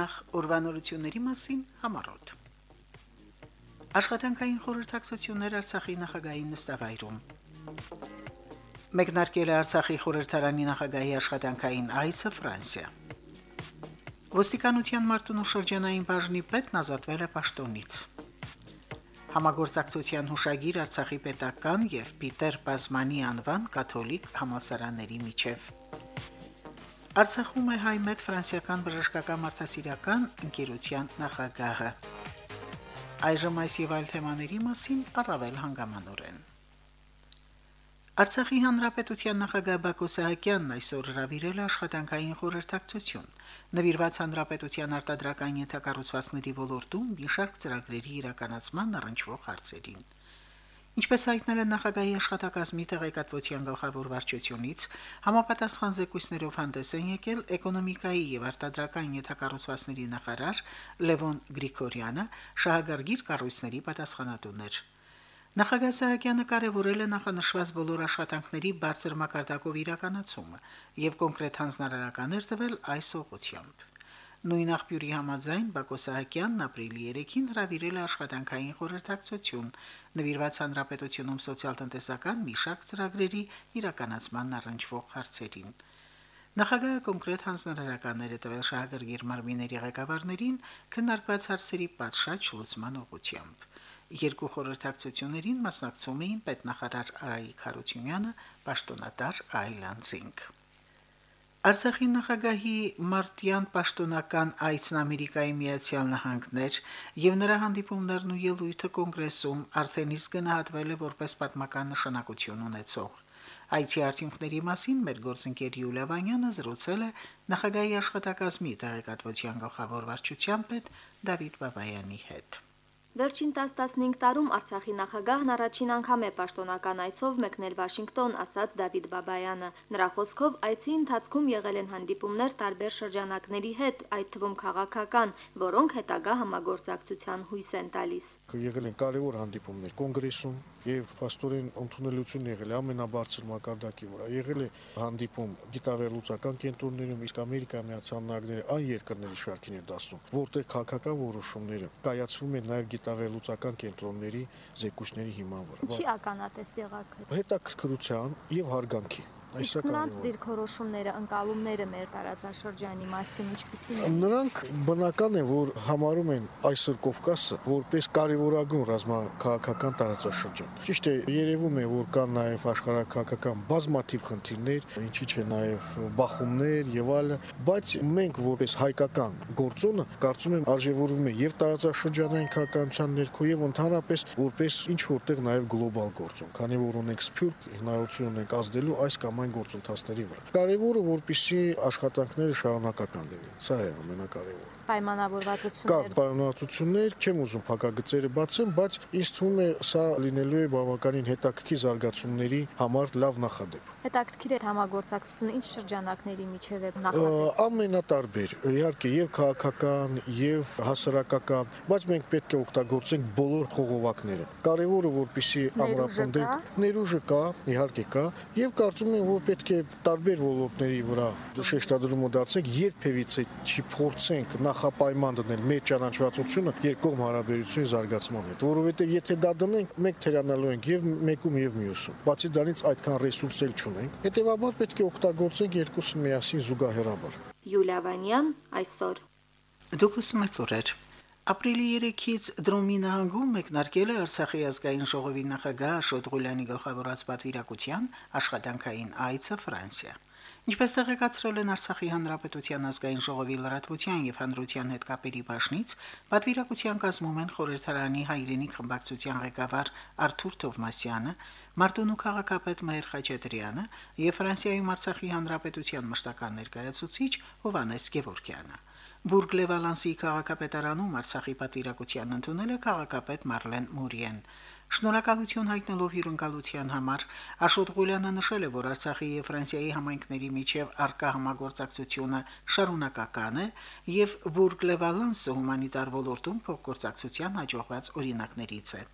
Նախ ուրվանորությունների մասին համառոտ։ Աշխատանքային խորհրդակցություններ Արցախի նախագահի նստավայրում։ Մեկնարկել է Արցախի խորհրդարանի նախագահի աշխատանքային այցը Ֆրանսիա։ Ոստիկանության Մարտունու շրջանային բաժնի պետն ազատվել է պաշտոնից։ Համագործակցության հուշագիր Արցախի պետական եւ Պիտեր Պազմանի անվան կաթոլիկ համալսարանների միջև։ Արցախում է հայ մեծ ֆրանսիական բժշկական մարդասիրական ընկերության նախագահը։ Այժմ այս եւ այլ թեմաների մասին առավել հանգամանորեն։ Արցախի հանրապետության նախագահ Բակո Սահակյանն այսօր հրավիրել է աշխատանքային խորհրդակցություն։ Նվիրված հանրապետության արտադրական ենթակառուցվածքների ոլորտում մի շարք ծրագրերի իրականացման առնչվող հարցերին։ Ինչպես հայտնել են նախագահի աշխատակազմի տեղեկատվության գլխավոր վարչությունից, համապատասխան զեկույցներով հանդես են եկել էկոնոմիկայի եւ արտադրական ենթակառուցվածքների նախարար Լևոն Գրիգորյանը, շահագարգիր կառույցների պատասխանատուներ։ Նախագահ Սահակյանը կարևորել է նախանշված բոլոր աշխատանքների բարձր մակարդակով իրականացումը եւ կոնկրետ հանձնարարականներ տվել այս ուղղությամբ։ Նույն աղբյուրի համաձայն Բակո Սահակյանն ապրիլի 3-ին հրավիրել է աշխատանքային խորհրդակցություն, նվիրված հանրապետությունում սոցիալ-տնտեսական մի շարք ծրագրերի իրականացման առնչվող հարցերին։ Նախագահը կոնկրետ հանձնարարականներ է տվել շահագրգիռ մարմինների ղեկավարներին քննարկված հարցերի պատշաճ լուծման ուղղությամբ։ Երկու խորհրդակցություններին մասնակցում էին պետնախարար Արայիկ Հարությունյանը, պաշտոնատար Այլանդզինգ։ Արցախի նախագահի մարտյան պաշտոնական այցն Ամերիկայի Միացյալ Նահանգներ եւ նրա հանդիպումներն ու ելույթը կոնգրեսում արդեն իսկ գնահատվել է որպես պատմական նշանակություն ունեցող։ Այցի արդյունքների մասին մեր գործընկեր Յուլիա Վանյանը զրուցել է նախագահի աշխատակազմի տեղեկատվության գլխավոր վարչության պետ Դավիթ Բաբայանի հետ։ Վերջին 10-15 տարում Արցախի նախագահն առաջին անգամ է պաշտոնական այցով մեկնել Վաշինգտոն, ասաց Դավիթ Բաբայանը։ Նրա խոսքով այցի ընթացքում եղել են հանդիպումներ տարբեր շրջանակների հետ, այդ թվում քաղաքական, որոնք հետագա համագործակցության հույս են տալիս։ Եղել են կարևոր հանդիպումներ կոնգրեսում, եւ աստորեն ընդունելություն եղել է ամենաբարձր մակարդակի վրա։ Եղել է հանդիպում գիտարելուծական կենտրոններում, իսկ Ամերիկա Միացյալ Նահանգները այն երկրների շարքին է դասում, որտեղ քաղաքական որոշումները կայացվում են նաեւ գիտարելուծական կենտրոնների զեկույցների հիման վրա։ Չի ականատես եղաք։ Հետաքրքրության եւ հարգանքի Իսկ նրանց դիրքորոշումները, ընկալումները մեր տարածաշրջանի մասին ինչպիսին են։ Նրանք բնական է, որ համարում են այսօր Կովկասը որպես կարևորագույն ռազմաքաղաքական տարածաշրջան։ Ճիշտ է, երևում է, որ կան նաև աշխարհակաղակական բազմաթիվ խնդիրներ, ինչի՞ չէ նաև բախումներ եւ այլը, բայց մենք որպես հայկական գործոնը կարծում եմ արժևորվում է եւ տարածաշրջանային քաղաքականության ներքո եւ ընդհանրապես որպես ինչ որտեղ նաև գլոբալ գործոն, քանի որ ունենք սփյուռք, հնարավորություն ունենք ազդելու այս կամ այն գործընթացների վրա։ Կարևորը որպեսզի աշխատանքները շարունակական լինեն։ Սա է ամենակարևորը պայմանավորվածություններ։ Կա պայմանավորվածություններ, չեմ ուզում փակագծերը բացեմ, բայց ինձ թվում է սա լինելու է բավականին հետաքրքիր զարգացումների համար լավ նախադեպ։ Հետաքրքիր է համագործակցությունը ինչ շրջանակների միջև է նախատեսվում։ Ամենատարբեր, իհարկե, եւ քաղաքական, եւ հասարակական, բայց մենք պետք է օգտագործենք բոլոր խողովակները։ Կարևորը որպեսի ամրապնդենք, ներուժը կա, իհարկե կա, եւ կարծում եմ, որ պետք է տարբեր ոլորտների վրա շեշտադրումը դարձնենք, երբևիցե չի փորձենք նախապայման դնել մեր ճանաչվածությունը երկկողմ հարաբերությունի զարգացման հետ, որովհետեւ եթե դա դնենք, մենք թերանալու ենք եւ մեկում եւ մյուսում։ Բացի դրանից այդքան ռեսուրս էլ չունենք։ Հետևաբար պետք է օգտագործենք երկուսը միասին զուգահեռաբար։ Յուլիա Վանյան այսօր Դուկլաս Մակլուրեր Ապրիլի 3-ից Դրոմի նահանգում մեկնարկել է Արցախի ազգային ժողովի նախագահ Աշոտ Ղուլյանի գլխավորած պատվիրակության աշխատանքային այցը Ֆրանսիա։ Ինչպես տեղեկացրել են Արցախի հանրապետության ազգային ժողովի լրատվության եւ հանրության հետ կապերի բաժնից, պատվիրակության կազմում են խորհրդարանի հայրենիք խմբակցության ղեկավար Արթուր Թովմասյանը, Մարտունու քաղաքապետ Մհեր Խաչատրյանը եւ Ֆրանսիայում Արցախի հանրապետության մշտական ներկայացուցիչ Հովանես Գևորգյանը։ Բուրգլևալանսի քաղաքապետարանում Արցախի պատվիրակության ընդունել է քաղաքապետ Մարլեն Մուրիեն։ Շնորհակալություն հայտնելով հյուրընկալության համար Աշոտ Ղուլյանը նշել է, որ Արցախի եւ Ֆրանսիայի համայնքների միջև արկա համագործակցությունը շարունակական է եւ Բուրգլևալանսը հումանիտար ոլորտում փոխգործակցության հաջողված օրինակներից է։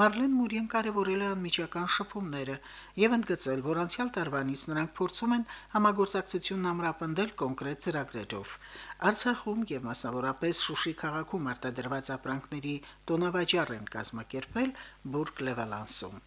Մարլեն Մուրիեն կարևորել է անմիջական շփումները եւ ընդգծել, որ անցյալ տարվանից նրանք փորձում են համագործակցությունն ամրապնդել կոնկրետ ծրագրերով։ Արցախում եւ մասնավորապես Շուշի քաղաքում արտադրված ապրանքների տոնավաճառ են կազմակերպել Բուրգ Լևալանսում։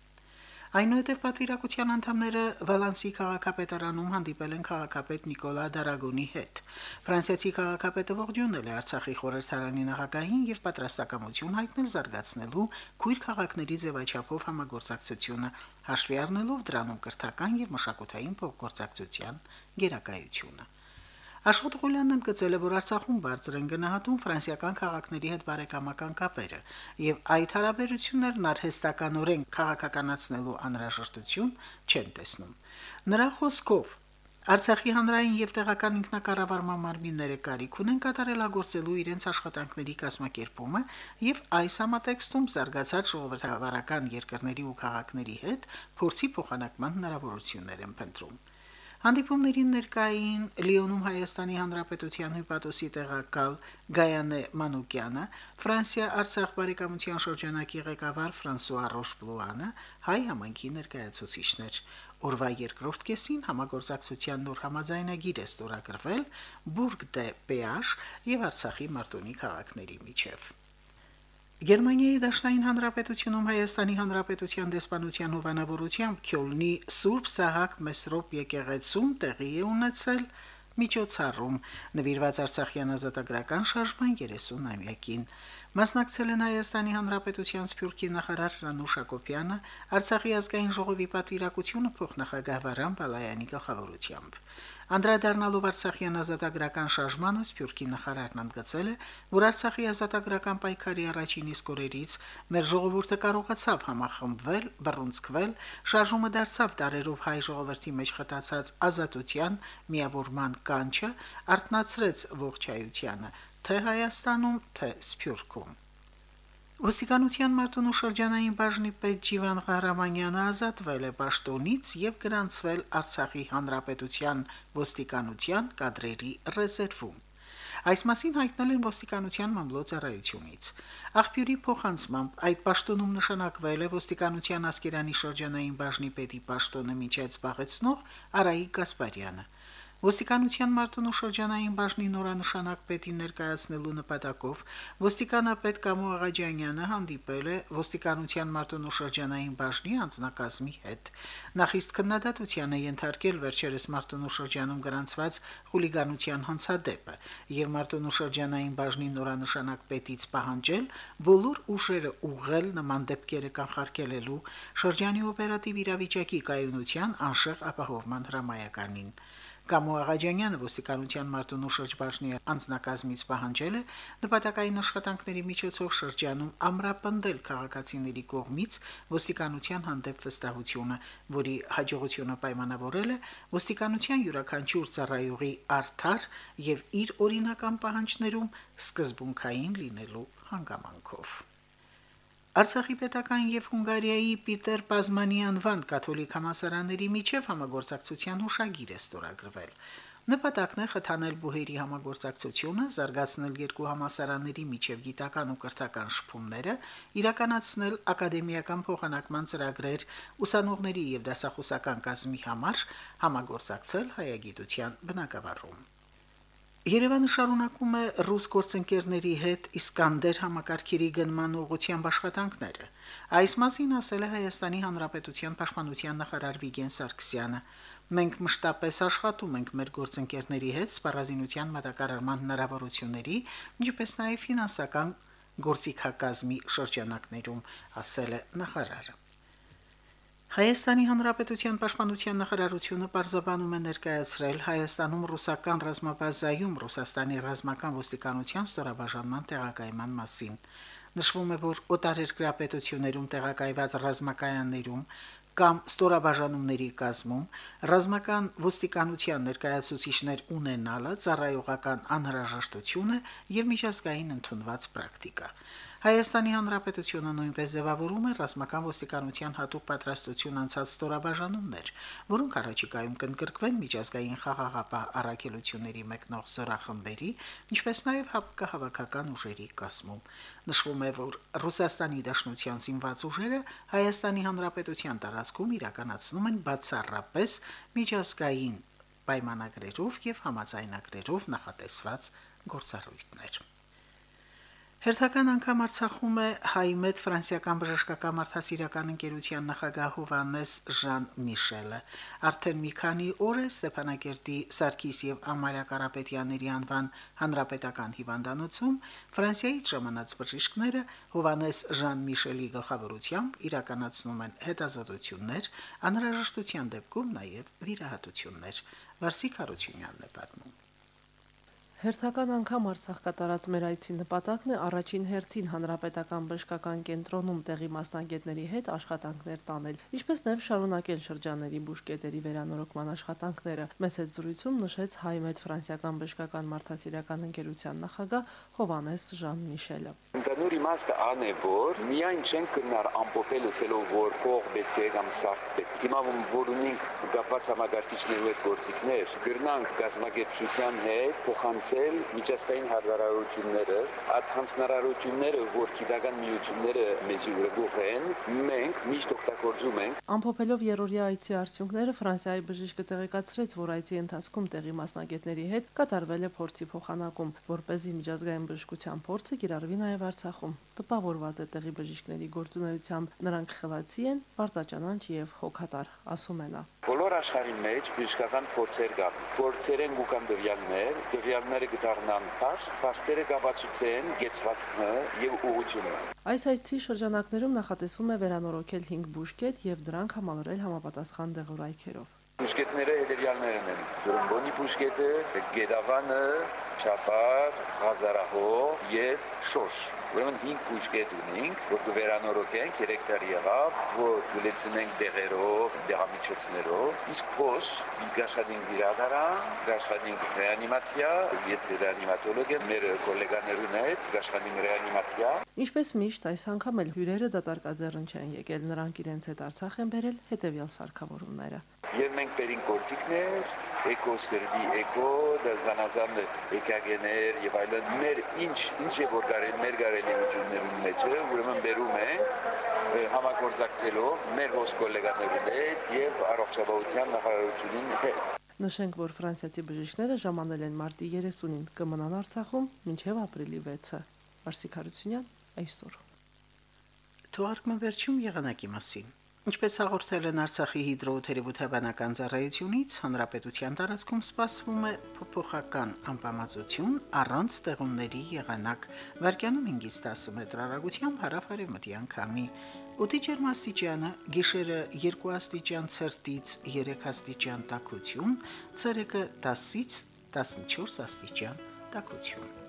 Այնուհետև պատվիրակության անդամները Վալանսի քաղաքապետարանում հանդիպել են քաղաքապետ Նիկոլա Դարագոնի հետ։ Ֆրանսիացի քաղաքապետը ողջունել է Արցախի խորհրդարանի նախագահին եւ պատրաստակամություն հայտնել զարգացնելու քույր քաղաքների ձևաչափով համագործակցությունը, հաշվի առնելով դրանում կրթական եւ մշակութային փոխգործակցության գերակայությունը։ Աշխոտ Ղուլյանն ընդգծել է, որ Արցախում բարձր են գնահատում ֆրանսիական քաղաքների հետ բարեկամական կապերը, եւ այդ հարաբերություններն արհեստականորեն քաղաքականացնելու անհրաժեշտություն չեն տեսնում։ Նրա խոսքով Արցախի հանրային եւ տեղական ինքնակառավարման մարմինները կարիք ունեն կատարելագործելու իրենց աշխատանքների կազմակերպումը եւ այս համատեքստում զարգացած ժողովրդավարական երկրների ու քաղաքների հետ փորձի փոխանակման հնարավորություններ են փնտրում։ Հանդիպումներին ներկային Լիոնում Հայաստանի Հանրապետության հյուպատոսի տեղակալ Գայանե Մանուկյանը, Ֆրանսիա-Արցախ բարեկամության շրջանակի ղեկավար Ֆրանսուଆ Ռոշպլուանը, հայ համայնքի ներկայացուցիչներ։ Օրվա երկրորդ կեսին համագործակցության նոր համաձայնագիր է ստորագրվել Բուրգ դե Պեաշ եւ Արցախի Մարտոնի քաղաքների միջև։ Գերմանիայի Դաշնային Հանրապետությունում Հայաստանի Հանրապետության դեսպանության հովանավորությամբ Քյոլնի Սուրբ Սահակ Մեսրոպ եկեղեցում տեղի է ունեցել միջոցառում նվիրված Արցախյան ազատագրական շարժման 30-ամյակին։ Մասնակցել են Հայաստանի Հանրապետության Սփյուռքի նախարար Ռանուշ Ակոպյանը, Արցախի ազգային ժողովի պատվիրակությունը փոխնախագահ Վարան Բալայանի գլխավորությամբ։ Անդրադառնալով Արցախյան ազատագրական շարժմանը Սփյուռքի նախարարն ընդգծել է, որ Արցախի ազատագրական պայքարի առաջին իսկ օրերից մեր ժողովուրդը կարողացավ համախմբվել, բռունցքվել, շարժումը դարձավ տարերով հայ ժողովրդի մեջ խտացած ազատության, միավորման կանչը, արտնացրեց ողջայությանը, թե Հայաստանում, թե Սփյուռքում։ Ոստիկանության Մարտունու շրջանային բաժնի պետ Ջիվան Ղարամանյանը ազատվել է պաշտոնից եւ գրանցվել Արցախի հանրապետության ոստիկանության կadrերի ռեզերվում։ Այս մասին հայտնել են ոստիկանության մամլոյցարայությունից։ Աղբյուրի փոխանցմամբ այդ պաշտոնում նշանակվել է ոստիկանության ասկերանի շրջանային բաժնի պետի պաշտոնը միջից զբաղեցնող Արայիկ Գասպարյանը։ Ոստիկանության Մարտունու շրջանային բաժնի նորանշանակ պետին ներկայացնելու նպատակով ոստիկանապետ Կամո Աղաջանյանը հանդիպել է ոստիկանության Մարտունու շրջանային բաժնի անձնակազմի հետ։ Նախիստ քննադատության է ենթարկել վերջերս Մարտունու շրջանում գրանցված խուլիգանության հանցադեպը եւ Մարտունու շրջանային բաժնի նորանշանակ պետից պահանջել բոլոր ուժերը ուղղել նման դեպքերը կանխարգելելու շրջանի օպերատիվ իրավիճակի կայունության անշեղ ապահովման հրամայականին։ Կամո Աղաջանյանը ոստիկանության Մարտունու շրջբաժնի անձնակազմից պահանջել է նպատակային աշխատանքների միջոցով շրջանում ամրապնդել քաղաքացիների կողմից ոստիկանության հանդեպ վստահությունը, որի հաջողությունը պայմանավորել է ոստիկանության յուրաքանչյուր ծառայողի արդար եւ իր օրինական պահանջներում սկզբունքային լինելու հանգամանքով։ Արցախի պետական եւ Հունգարիայի Պիտեր Պազմանյան-Վան կաթոլիկ համասարանների միջև համագործակցության հուշագիր է ստորագրվել։ Նպատակն է խթանել բուհերի համագործակցությունը, զարգացնել երկու համասարանների միջև գիտական ու կրթական շփումները, իրականացնել ակադեմիական փոխանակման ծրագրեր ուսանողների եւ դասախոսական կազմի համար, համագործակցել հայագիտության բնակավարում։ Երևանը շարունակում է ռուս գործընկերների հետ Իսկանդեր համակարգերի գնման ուղղությամբ աշխատանքները։ Այս մասին ասել է Հայաստանի Հանրապետության Պաշտպանության նախարար Վիգեն Սարգսյանը։ Մենք մշտապես աշխատում ենք մեր գործընկերների հետ սպառազինության մատակարարման հնարավորությունների, ինչպես նաև ֆինանսական գործիքակազմի շրջանակներում, ասել է նախարարը։ Հայաստանի Հանրապետության Պաշտպանության նախարարությունը պարզաբանում է ներկայացրել Հայաստանում ռուսական ռազմաբազայում Ռուսաստանի ռազմական ոստիկանության ստորաբաժանման տեղակայման մասին։ Նշվում է, որ օտարերկրապետություններում տեղակայված ռազմակայաններում կամ ստորաբաժանումների կազմում ռազմական ոստիկանության ներկայացուցիչներ ունենալը ծառայողական անհրաժեշտություն է եւ միջազգային ընդունված պրակտիկա։ Հայաստանի Հանրապետությունը նույնպես ձևավորում է ռազմական ոստիկանության հատուկ պատրաստություն անցած ստորաբաժանումներ, որոնք առաջիկայում կընդգրկվեն միջազգային խաղաղապահ առաքելությունների մեկնող զորախմբերի, ինչպես նաև հապկահավաքական ուժերի կազմում։ Նշվում է, որ Ռուսաստանի Դաշնության զինված ուժերը Հայաստանի Հանրապետության տարածքում իրականացնում են բացառապես միջազգային պայմանագրերով եւ համաձայնագրերով նախատեսված գործառույթներ։ Հերթական անգամ Արցախում է հայ-մեծ ֆրանսիական բժշկական մարդասիրական ընկերության նախագահ Հովանես Ժան Միշելը։ Արդեն մի քանի օր է Ստեփանակերտի Սարգիս եւ Ամալիա Կարապետյանների անվան հանրապետական հիվանդանոցում Ֆրանսիայից ժամանած բժիշկները Հովանես Ժան Միշելի գլխավորությամբ իրականացնում են հետազոտություններ, անհրաժեշտության դեպքում նաև վիրահատություններ։ Վարսիկ Հարությունյանն է պատմում. Հերթական անգամ Արցախ կատարած մեր այցի նպատակն է առաջին հերթին հանրապետական բժշկական կենտրոնում տեղի մասնագետների հետ աշխատանքներ տանել, ինչպես նաև շարունակել շրջանների բուժկետերի վերանորոգման աշխատանքները։ Մեծ հետ զրույցում նշեց հայ-մեծ ֆրանսիական բժշկական մարդասիրական ընկերության նախագահ Հովանես Ժան Միշելը։ Ընդհանուր իմաստը ան է, որ միայն չեն կնար ամփոփել ասելով, որ փող պետք է կամ սարք պետք։ Հիմա որ ունենք կապված համագարկիչներու հետ գործիքներ, գրնանք գազագերբության հետ փոխանցել միջազգային հարաբերությունները, այդ հանձնարարությունները, որ քիդական միությունները մեզի ուղղող են, մենք միշտ օգտագործում ենք։ Ամփոփելով երրորդյա այցի արդյունքները Ֆրանսիայի բժիշկը տեղեկացրեց, որ այցի ընթացքում տեղի մասնագետների հետ կատարվել է փորձի փոխանակում, որ เป զի միջազգային բժշկության փորձը կիրառվի նաև Արցախում։ Տպավորված է տեղի բժիշկների գործունեությամբ, նրանք խելացի են, պարտաճանանչ եւ հոգատար, ասում է նա։ Բոլոր աշխարհի մեջ բժշկական փորձեր կան։ Փորձեր են գուկան դվյալներ, դվյալները կդառնան փաս, փաստերը կապացուցեն գեցվածքը եւ ուղղությունը։ Այս այցի շրջանակներում նախատեսվում է վերանորոգել 5 բուժկետ եւ դրանք համալրել համապատասխան դեղորայքերով։ Բուժկետները հետևյալներն են. Դրոմբոնի բուժկետը, Գեդավանը, Չապար, Ղազարահող եւ Շոշ։ Ուրեմն 5 բուժկետ ունենք, որ կվերանորոգենք 3 տարի եղավ, որ կլեցնենք դեղերով, դեղամիջոցներով, իսկ փոս գաշադին վիրադարան, գաշադին ռեանիմացիա, ես ռեանիմատոլոգ եմ, մեր գոլեգաներուն հետ գաշադին ռեանիմացիա։ Ինչպես միշտ այս անգամ էլ հյուրերը դատարկաձեռն չեն եկել, նրանք իրենց հետ Արցախ են բերել հետևյալ սարքավորումները։ Եվ մենք բերին գործիքներ, էկո սերվի էկո, դազանազան էկագեներ եւ այլն մեր ինչ ինչ է որ գարել մեր գարելիություններում մեջ է ուրեմն բերում են համագործակցելով մեր հոս գոլեգաների հետ եւ առողջապահության նախարարությունին հետ Նշենք, որ ֆրանսիացի բժիշկները ժամանել են մարտի 30-ին կմնան Արցախում մինչև ապրիլի 6-ը։ Արսիկ Հարությունյան այսօր։ Թողարկման վերջում եղանակի մասին։ Ինչպես հաղորդել են Արցախի հիդրոթերապևտաբանական ծառայությունից, հանրապետության տարածքում սպասվում է փոփոխական անբավարարություն առանց ստեղումների եղանակ։ Վարկյանում 5-ից 10 մետր հեռագությամբ հարավ-արևմտյան քամի։ Օդի ջերմաստիճանը՝ գիշերը 2 աստիճան ցերտից 3 աստիճան տաքություն, ցերեկը 10-ից 14 աստիճան տաքություն։